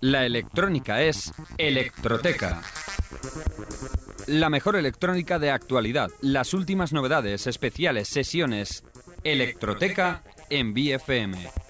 La electrónica es Electroteca. La mejor electrónica de actualidad, las últimas novedades, especiales, sesiones. Electroteca en BFM.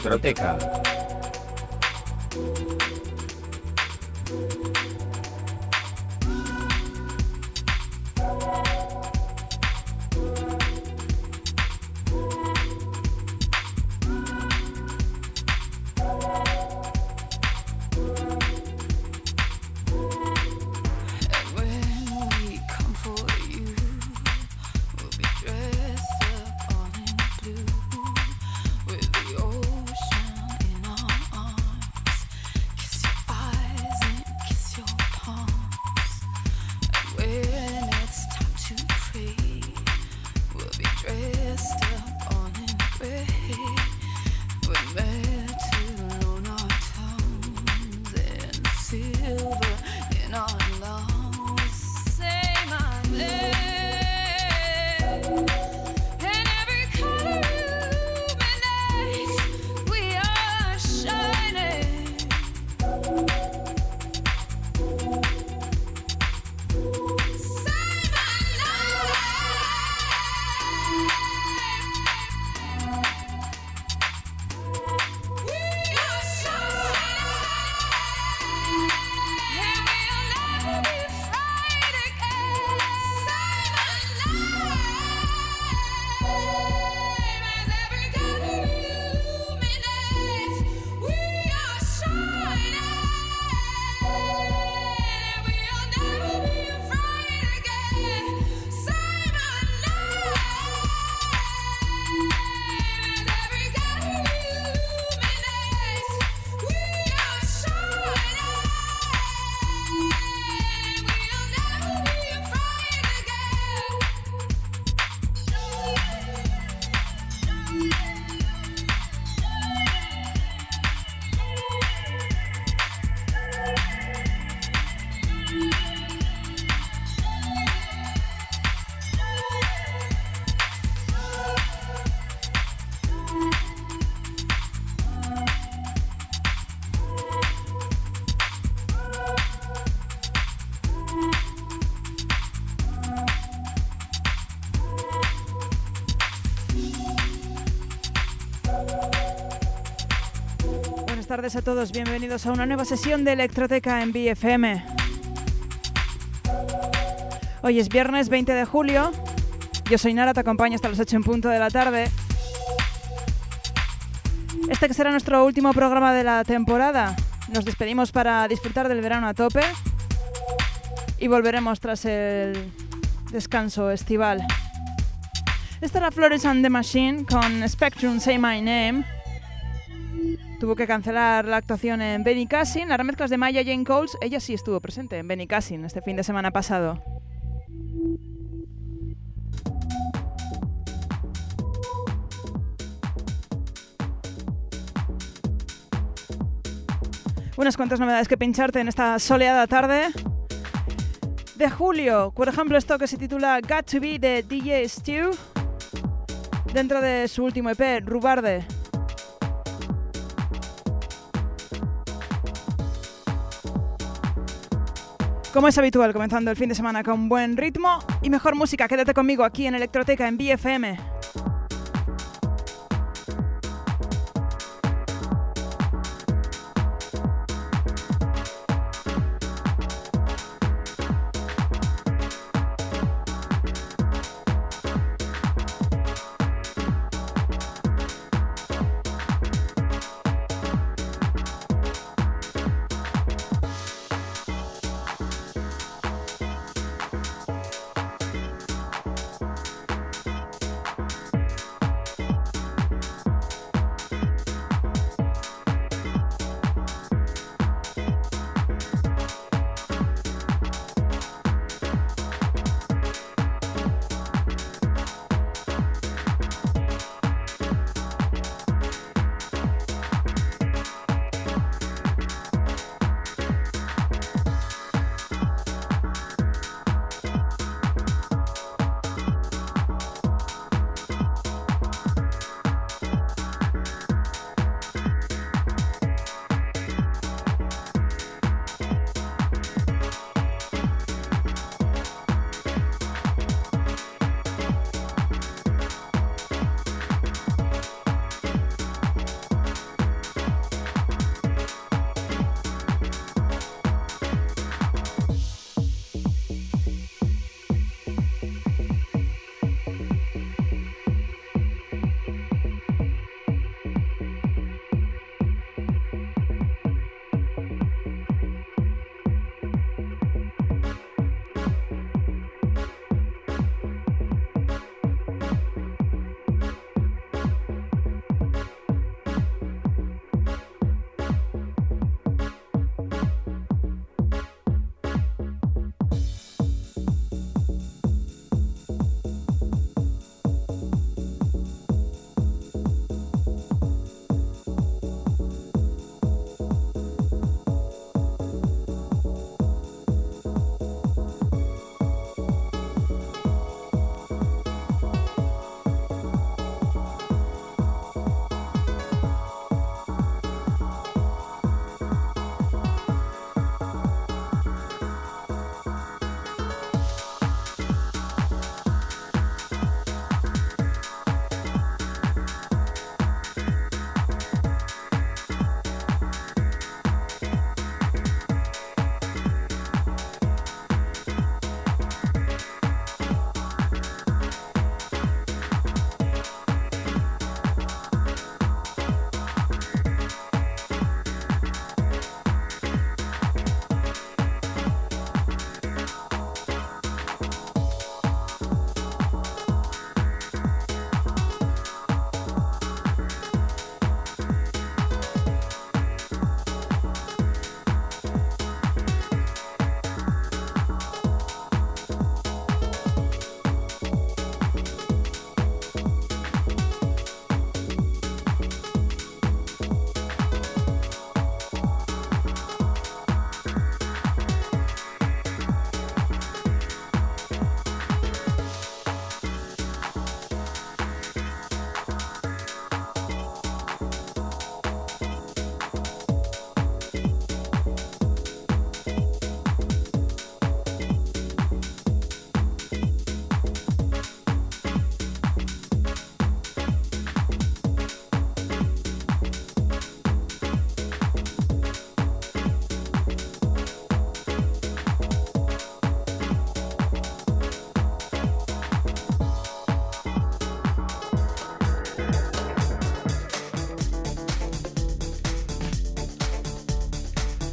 Electroteca. Tardes a todos, bienvenidos a una nueva sesión de Electroteca en BFM. Hoy es viernes 20 de julio. Yo soy Nara, te acompaño hasta las 8 en punto de la tarde. Este que será nuestro último programa de la temporada. Nos despedimos para disfrutar del verano a tope y volveremos tras el descanso estival. Esta era Flores and the Machine con Spectrum Say My Name. Tuvo que cancelar la actuación en Benny Cassin. Las remezclas de Maya Jane Coles, ella sí estuvo presente en Benny Cassin este fin de semana pasado. Unas cuantas novedades que pincharte en esta soleada tarde de julio. Por ejemplo, esto que se titula Got to Be de DJ Stew, dentro de su último EP, Rubarde. Como es habitual, comenzando el fin de semana con buen ritmo y mejor música, quédate conmigo aquí en Electroteca en BFM.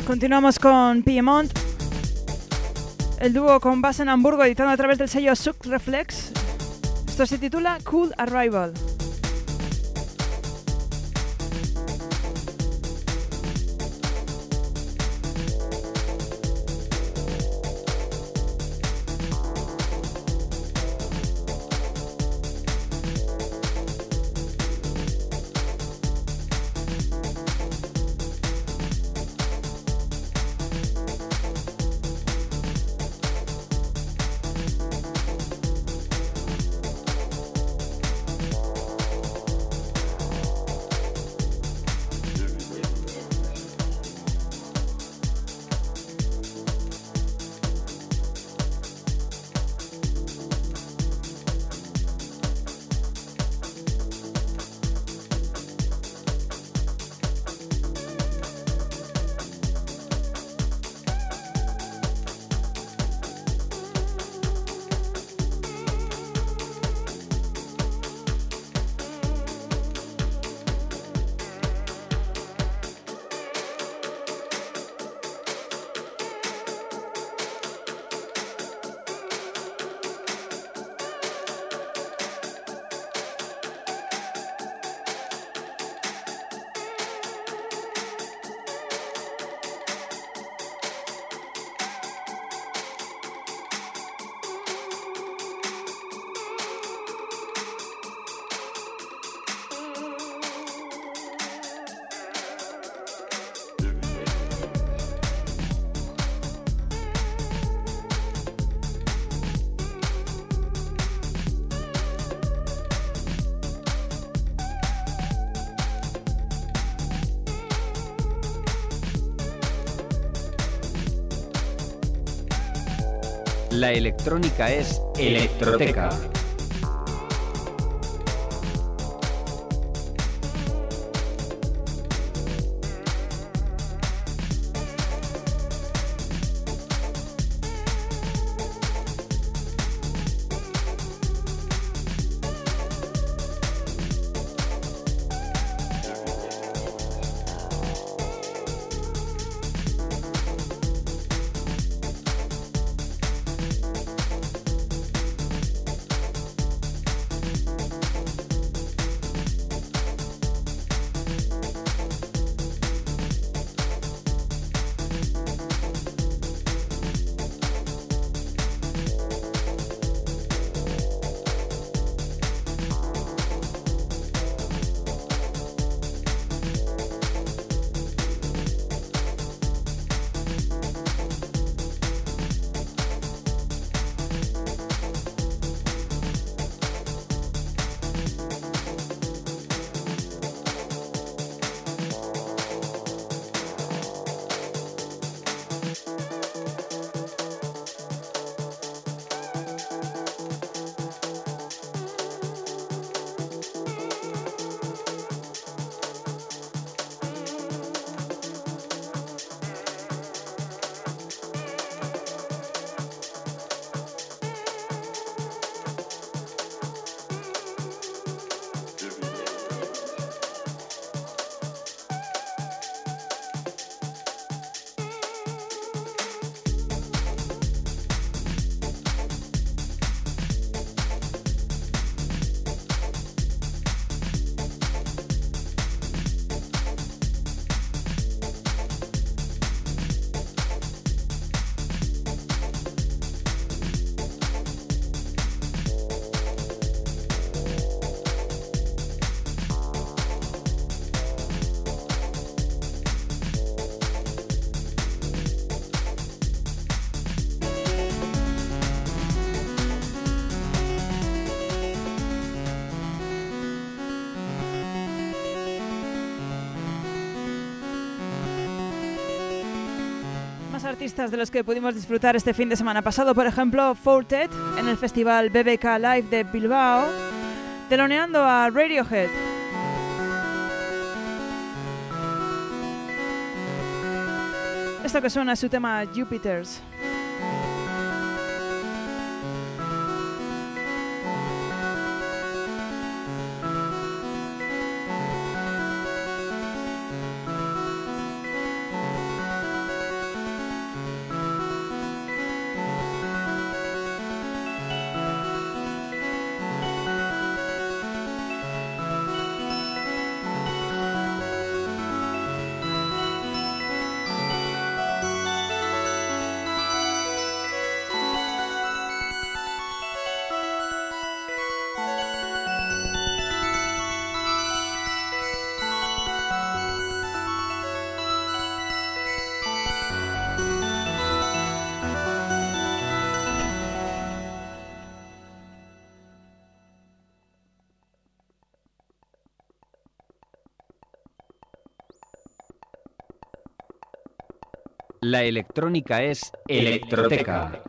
Continuamos con Piemont, el dúo con base en Hamburgo editado a través del sello Suk Reflex. Esto se titula Cool Arrival. La electrónica es electroteca. Artistas de los que pudimos disfrutar este fin de semana pasado, por ejemplo, Fortet en el festival BBK Live de Bilbao, teloneando a Radiohead. Esto que suena es su tema Jupiters. La electrónica es electroteca.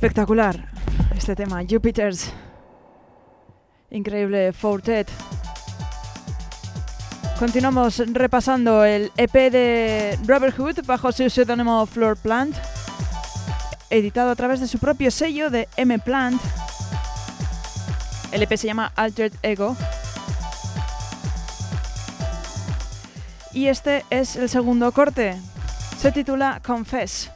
Espectacular este tema, Jupiter's. Increíble Fortet. Continuamos repasando el EP de Brotherhood bajo su seudónimo Floor Plant, editado a través de su propio sello de M Plant. El EP se llama Altered Ego. Y este es el segundo corte. Se titula Confess.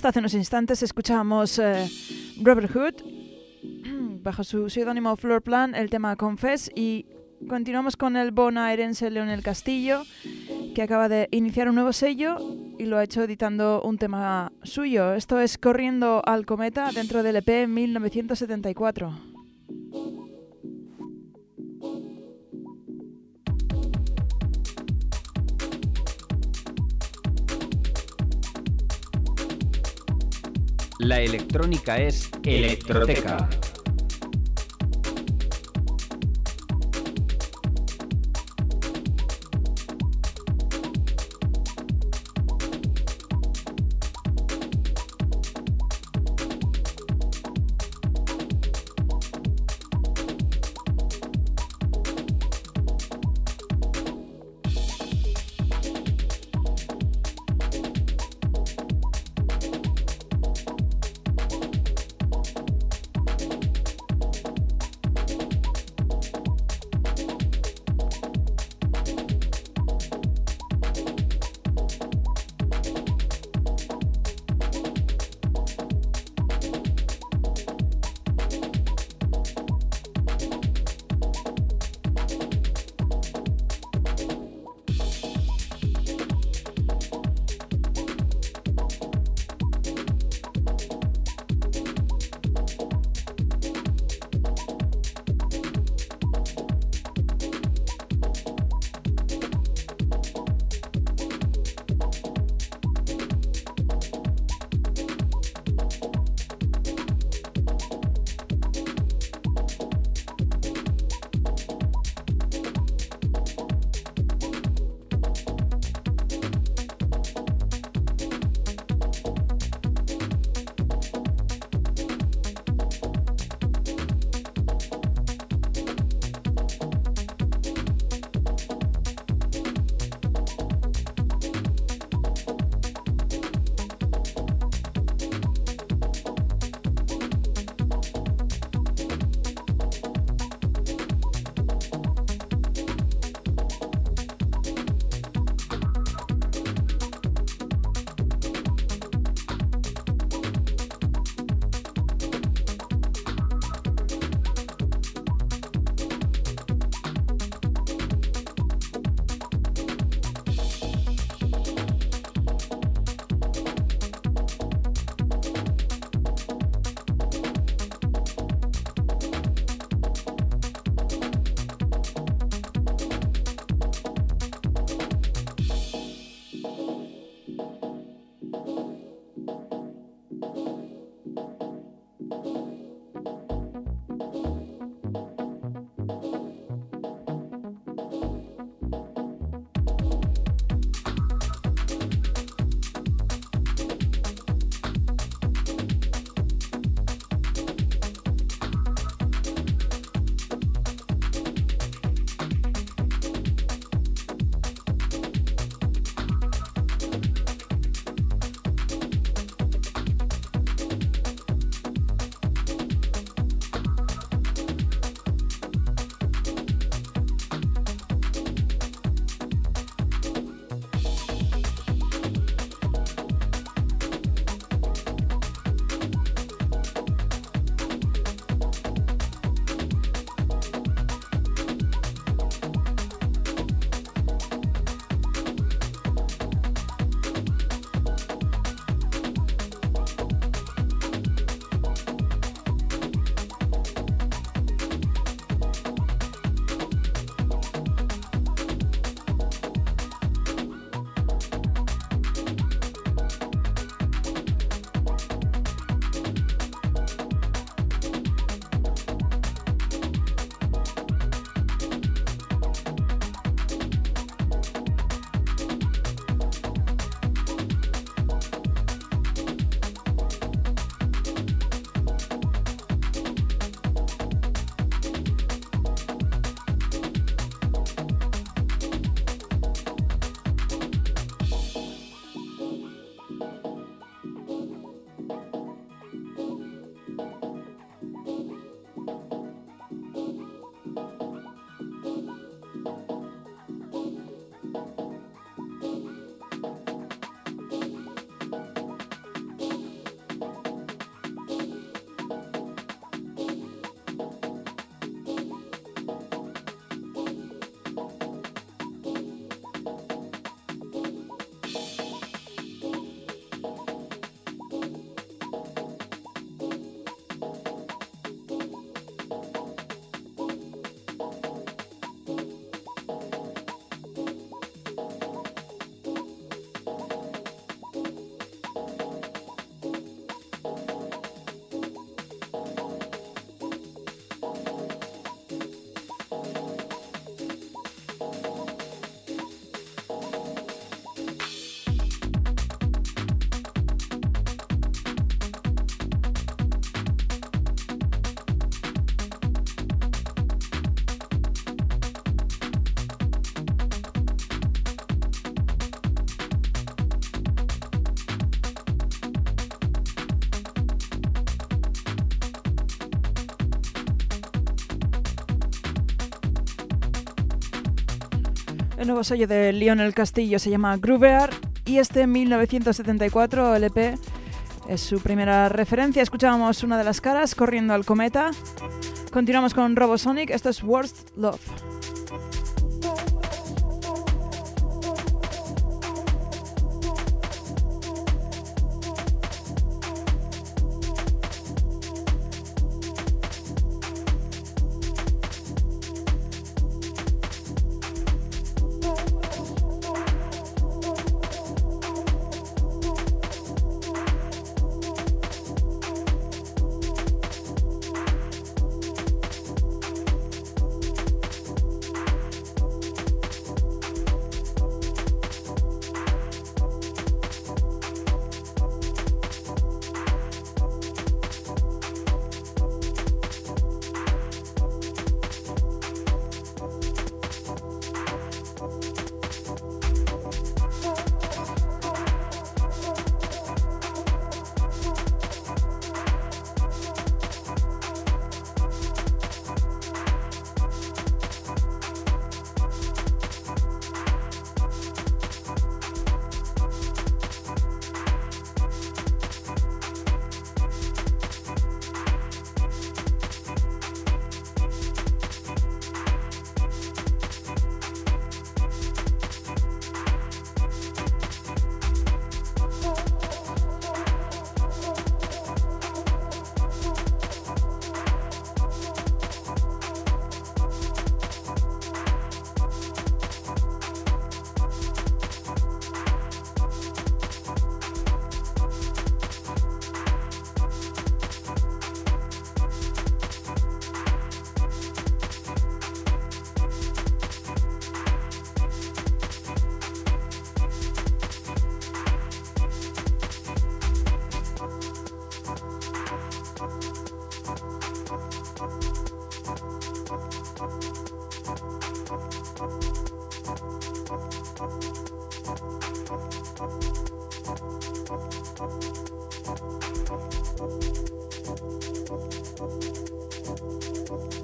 Hasta hace unos instantes escuchábamos eh, Robert Hood bajo su seudónimo Floor Plan, el tema Confess y continuamos con el bonaerense Leonel Castillo que acaba de iniciar un nuevo sello y lo ha hecho editando un tema suyo. Esto es Corriendo al Cometa dentro del EP 1974. La electrónica es electroteca. El nuevo sello de Lionel Castillo se llama Groovear y este 1974 LP es su primera referencia. Escuchábamos una de las caras corriendo al cometa. Continuamos con Robosonic. Esto es Worst Love. Oh.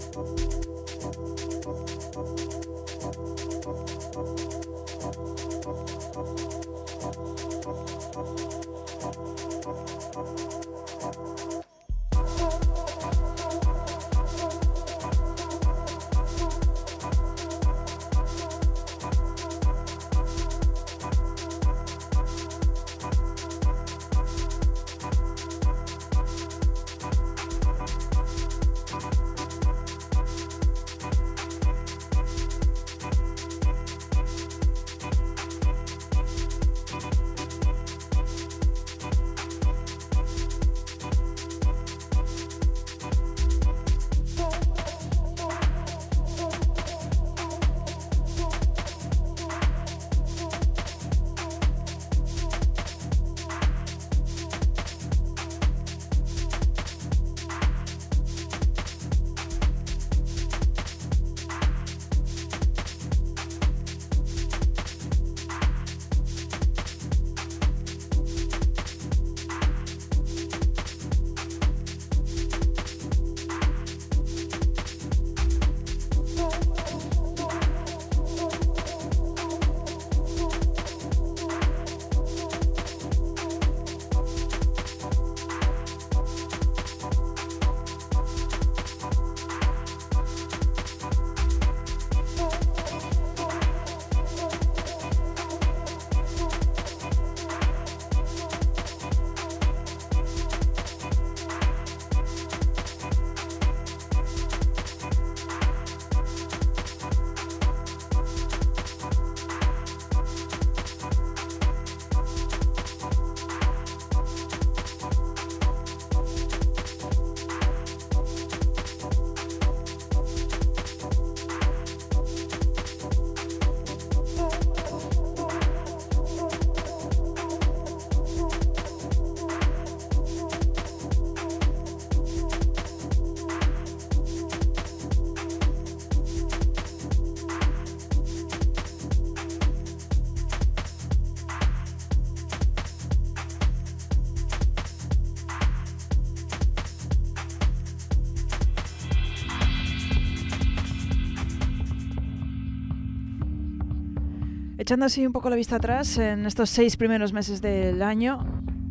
Echando así un poco la vista atrás en estos seis primeros meses del año,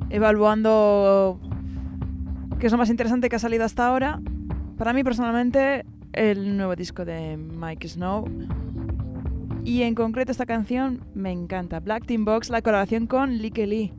evaluando qué es lo más interesante que ha salido hasta ahora, para mí personalmente el nuevo disco de Mike Snow. Y en concreto esta canción me encanta, Black Team Box, la colaboración con Licky Lee.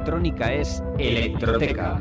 Electrónica es electroteca.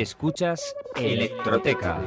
Escuchas Electroteca.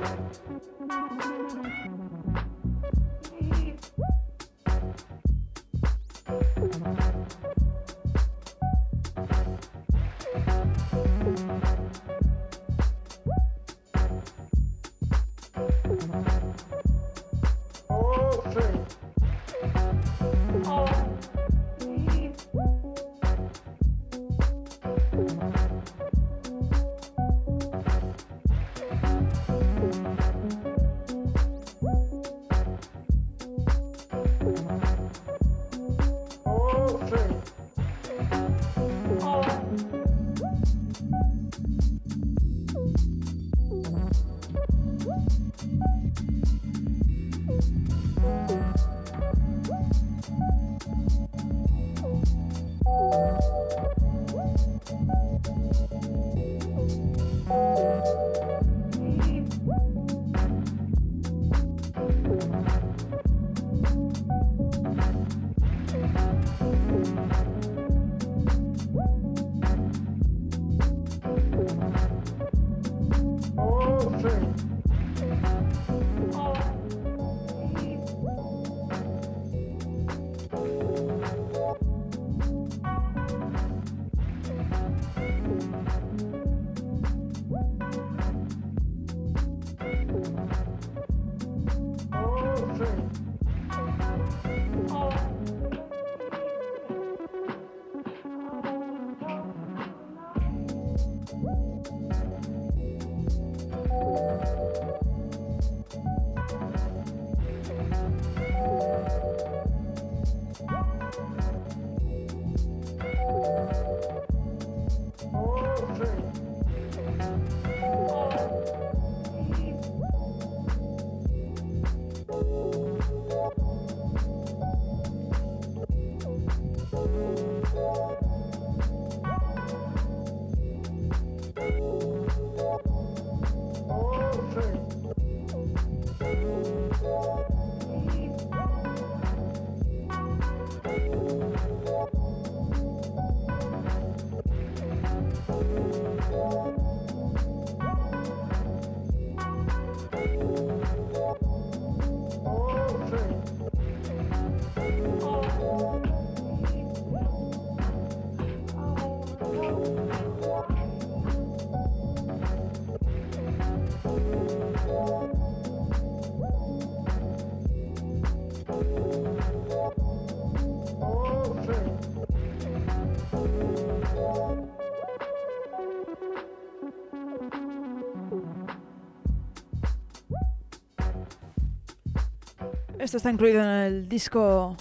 Esto está incluido en el disco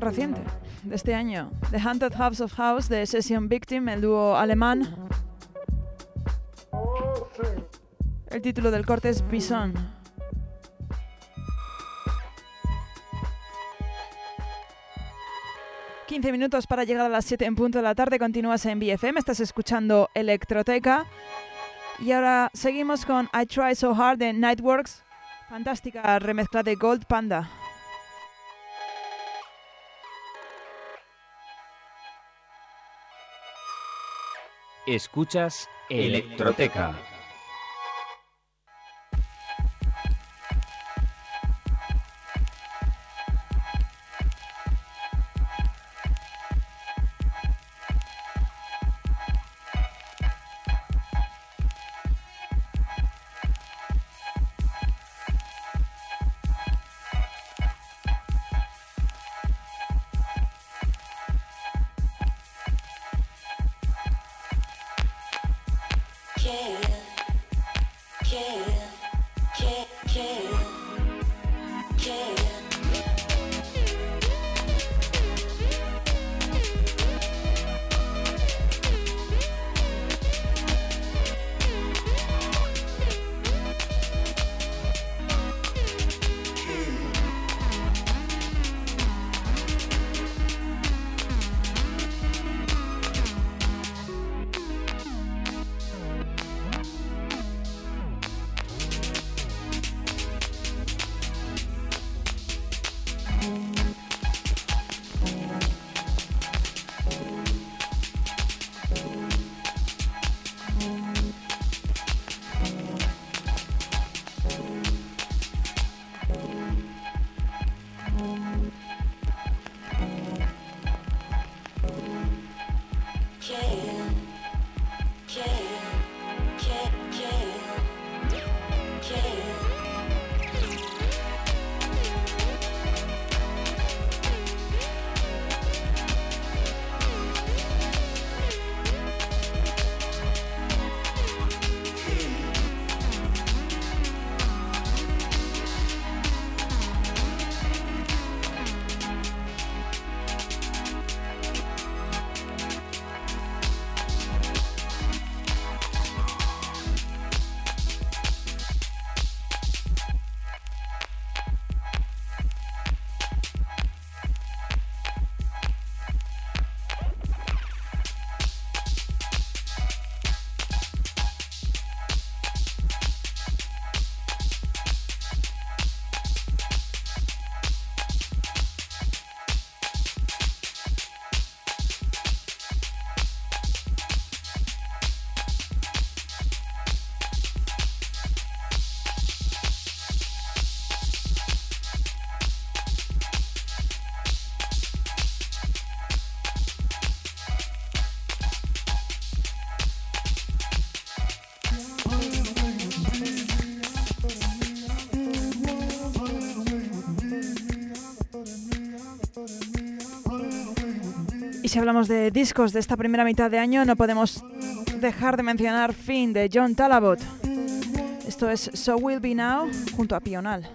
reciente de este año, The Haunted House of House de Session Victim, el dúo alemán. El título del corte es Bison. 15 minutos para llegar a las 7 en punto de la tarde. Continúas en BFM, estás escuchando Electroteca. Y ahora seguimos con I Try So Hard de Nightworks. Fantástica remezcla de Gold Panda. Escuchas Electroteca. Si hablamos de discos de esta primera mitad de año, no podemos dejar de mencionar Fin de John Talabot. Esto es So Will Be Now junto a Pional.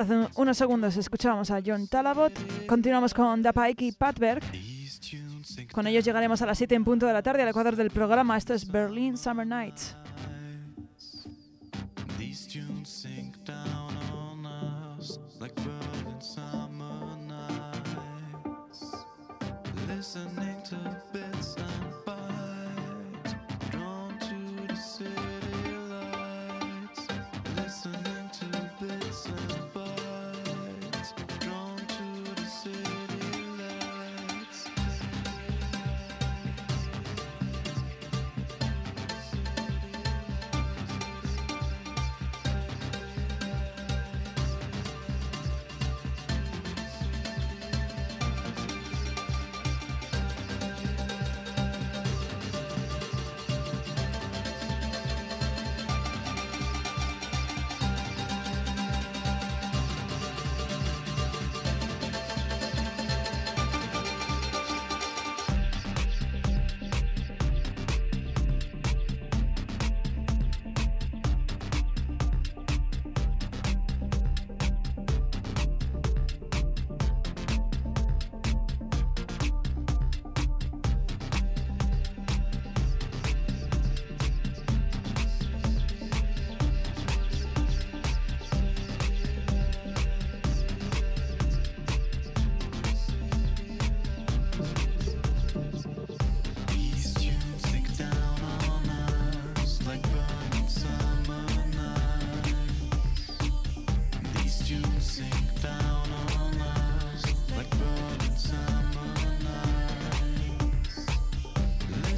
Hace unos segundos escuchábamos a John Talabot. Continuamos con Da Pike y Patberg. Con ellos llegaremos a las 7 en punto de la tarde al ecuador del programa. Esto es Berlin Summer Nights.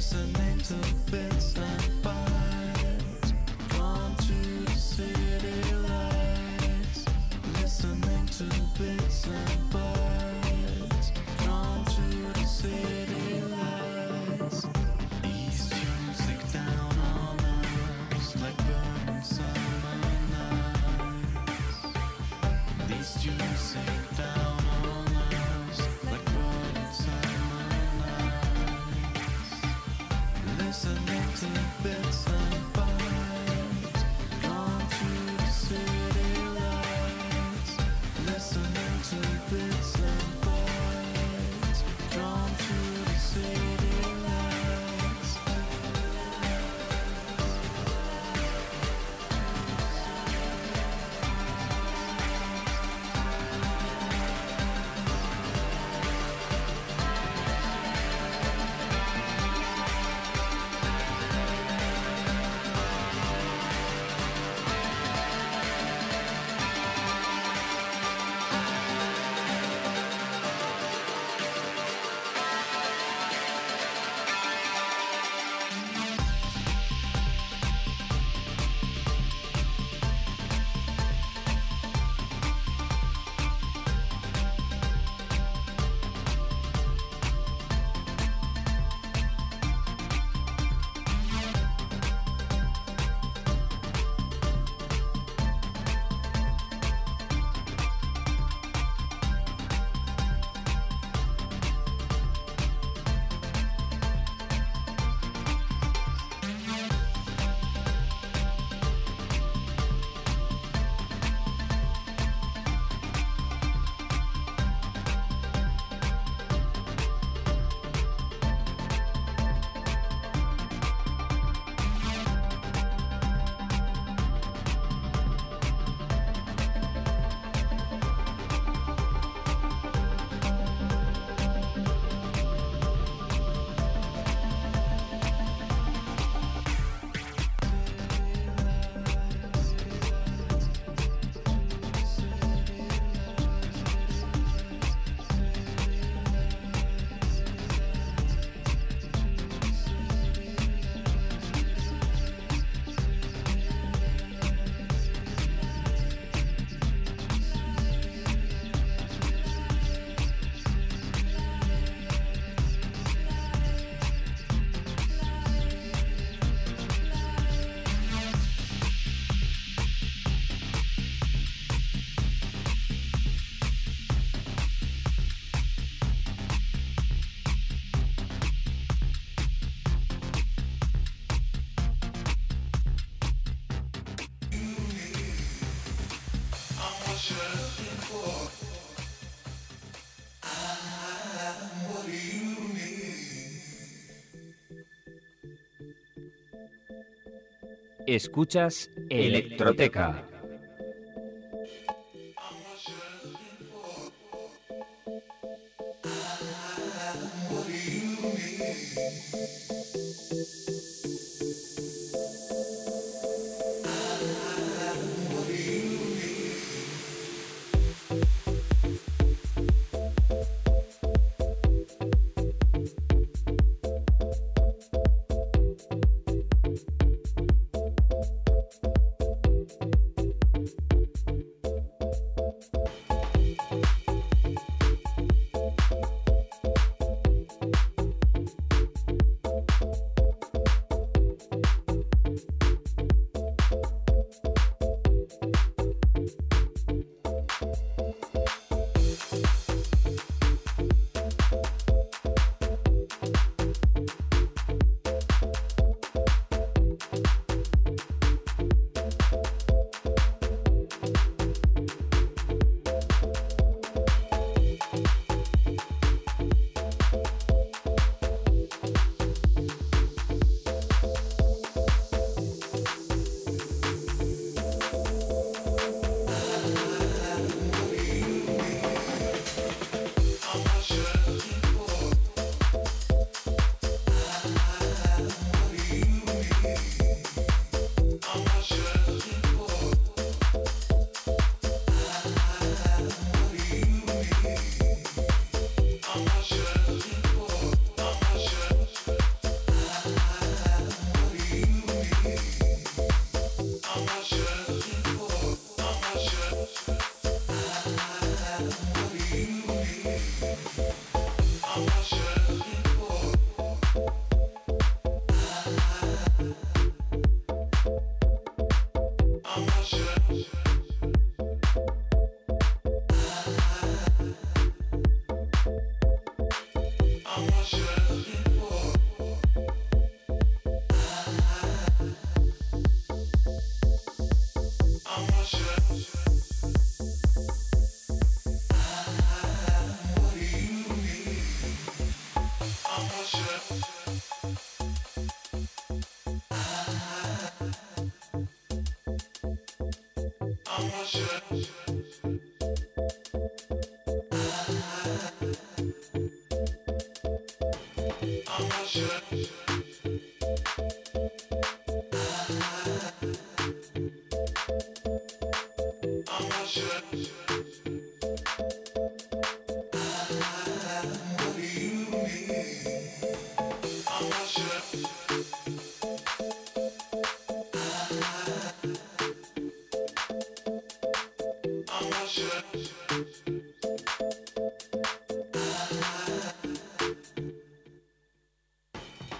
sentimental bits. Escuchas Electroteca.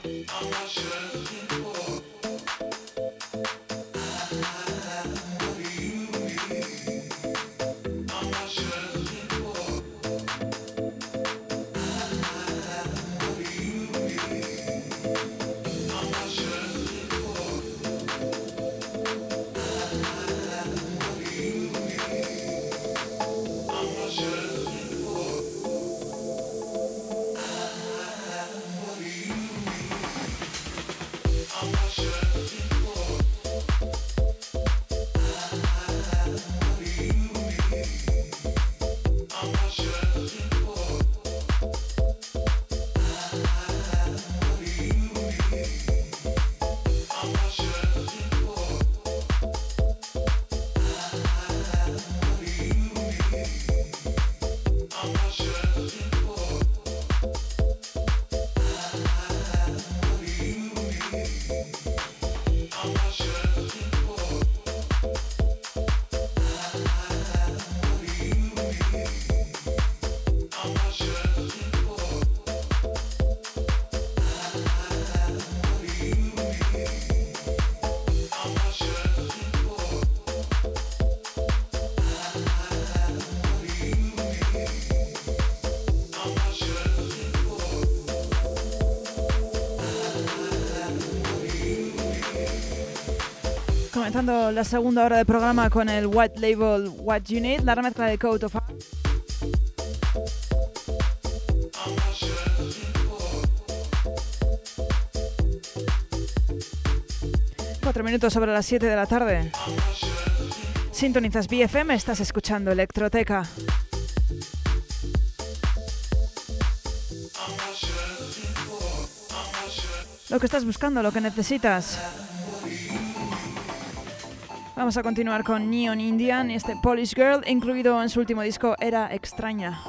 I'm not. Comenzando la segunda hora de programa con el White Label What You Need, la remezcla de Code of 4 minutos sobre las 7 de la tarde. Sintonizas BFM, estás escuchando Electroteca. Lo que estás buscando, lo que necesitas. Vamos a continuar con Neon Indian este Polish Girl, incluido en su último disco Era Extraña.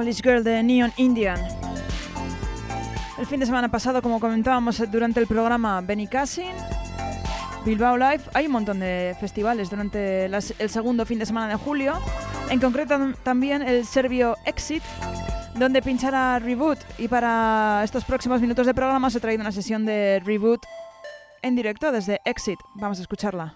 Polish Girl de Neon Indian. El fin de semana pasado, como comentábamos durante el programa Benny Cassin, Bilbao Live, hay un montón de festivales durante el segundo fin de semana de julio. En concreto también el serbio Exit, donde pinchará Reboot. Y para estos próximos minutos de programa os he traído una sesión de Reboot en directo desde Exit. Vamos a escucharla.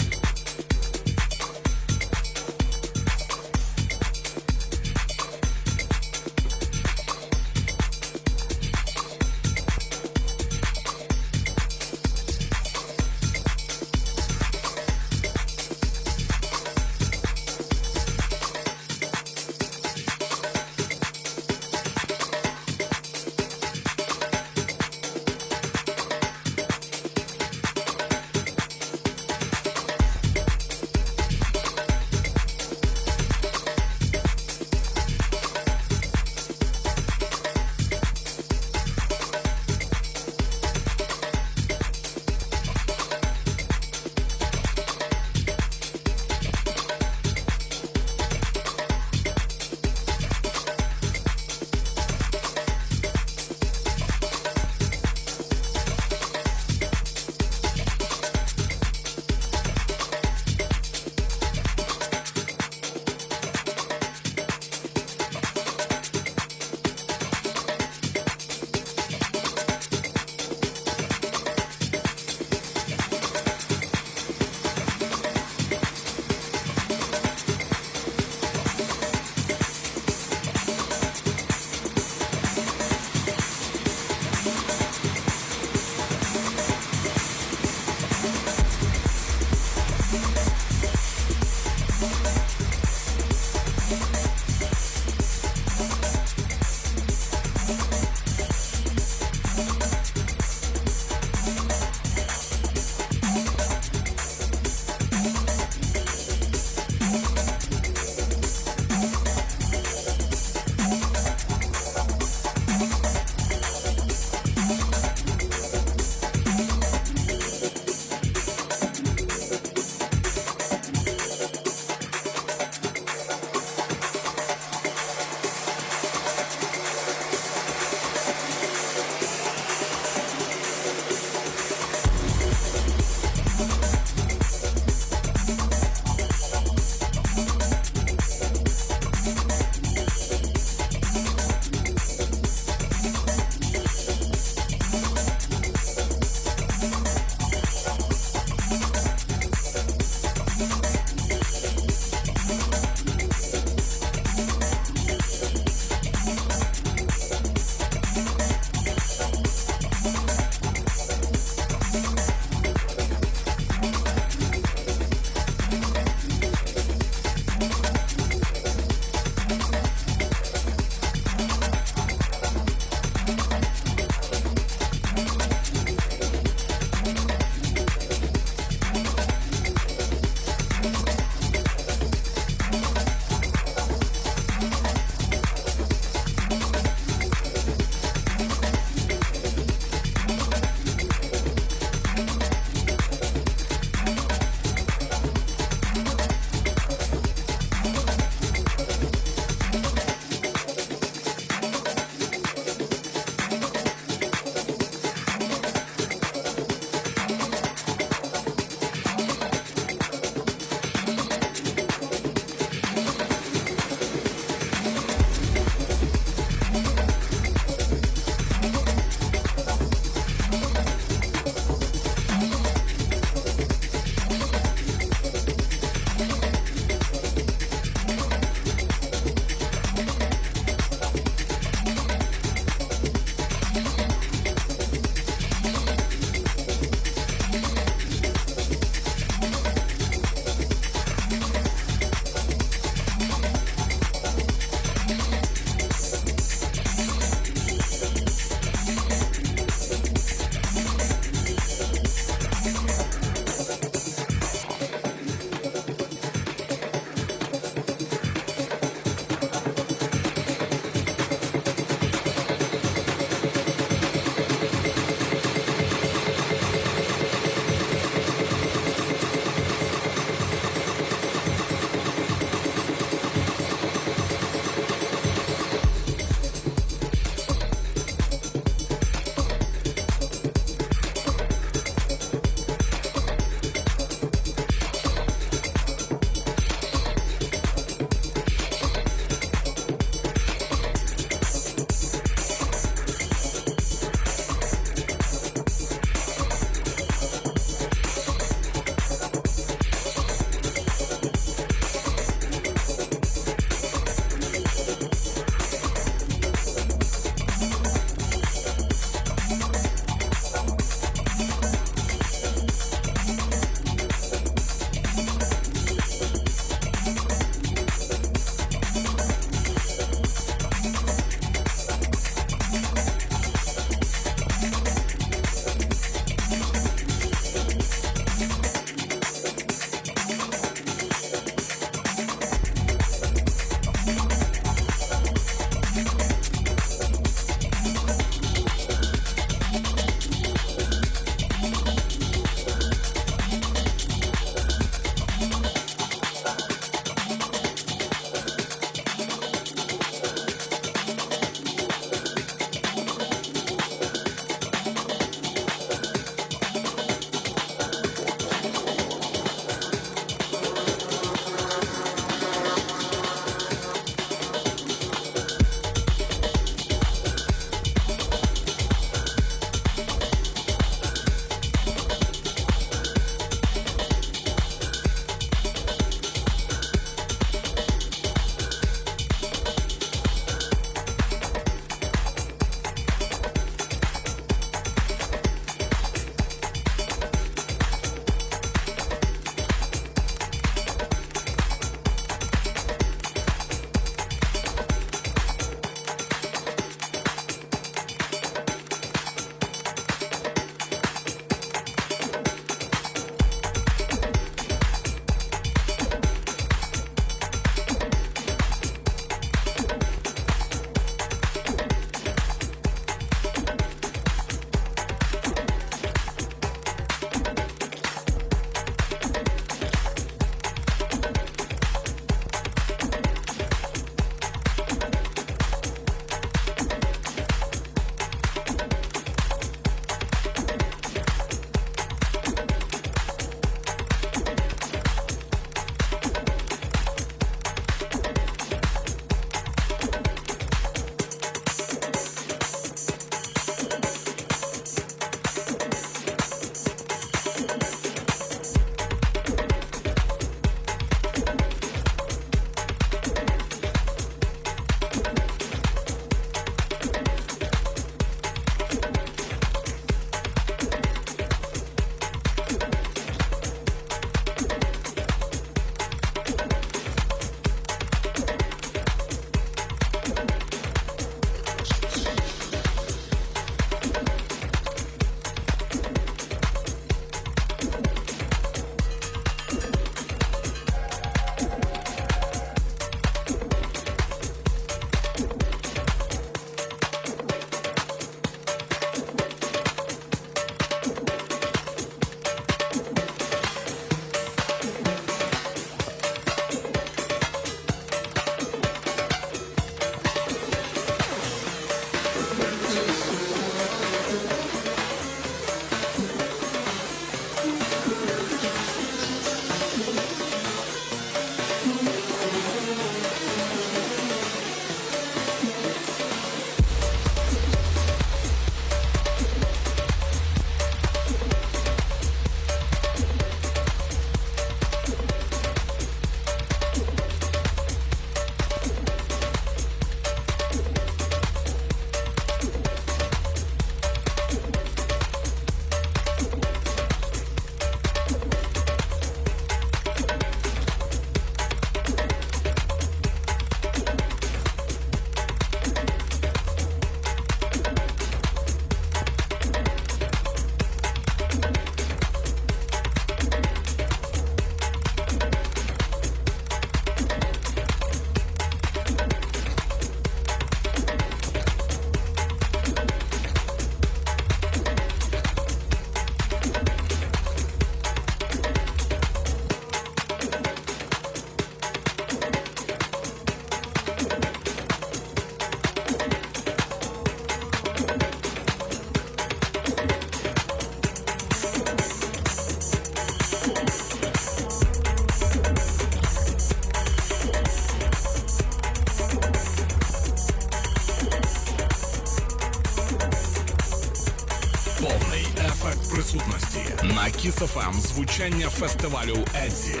Звучання фестивалю Exit.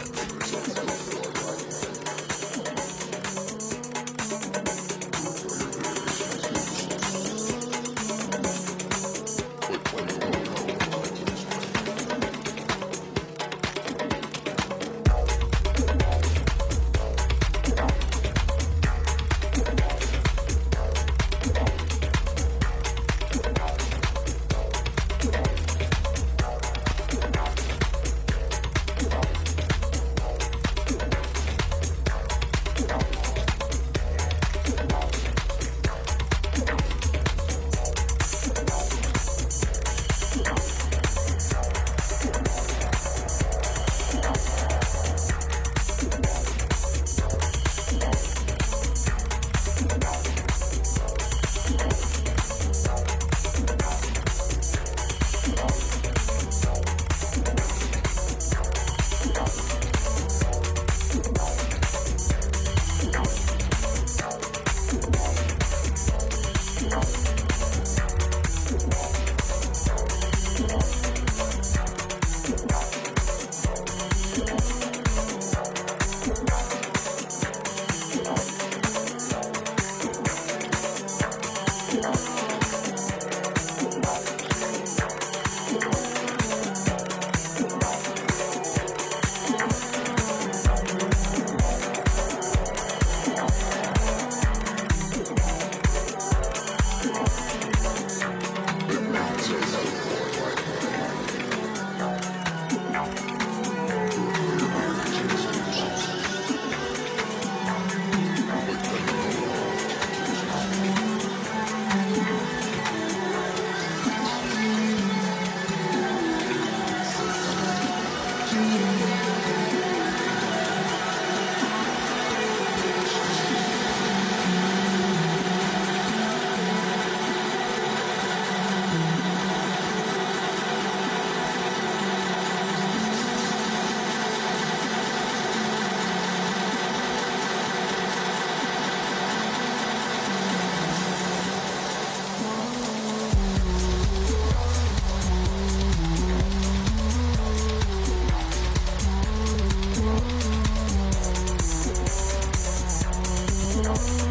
Yeah.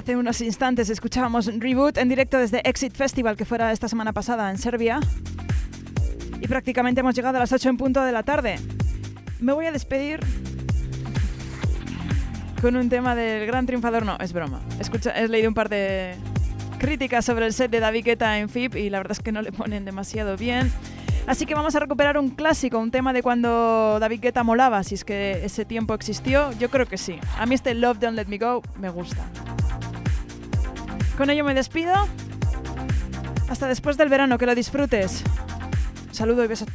Hace unos instantes escuchábamos Reboot en directo desde Exit Festival que fuera esta semana pasada en Serbia. Y prácticamente hemos llegado a las 8 en punto de la tarde. Me voy a despedir con un tema del gran triunfador. No, es broma. Escucha, he leído un par de críticas sobre el set de David Guetta en FIP y la verdad es que no le ponen demasiado bien. Así que vamos a recuperar un clásico, un tema de cuando David Guetta molaba, si es que ese tiempo existió. Yo creo que sí. A mí este Love Don't Let Me Go me gusta. Con ello me despido. Hasta después del verano, que lo disfrutes. saludo y besos.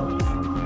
Thank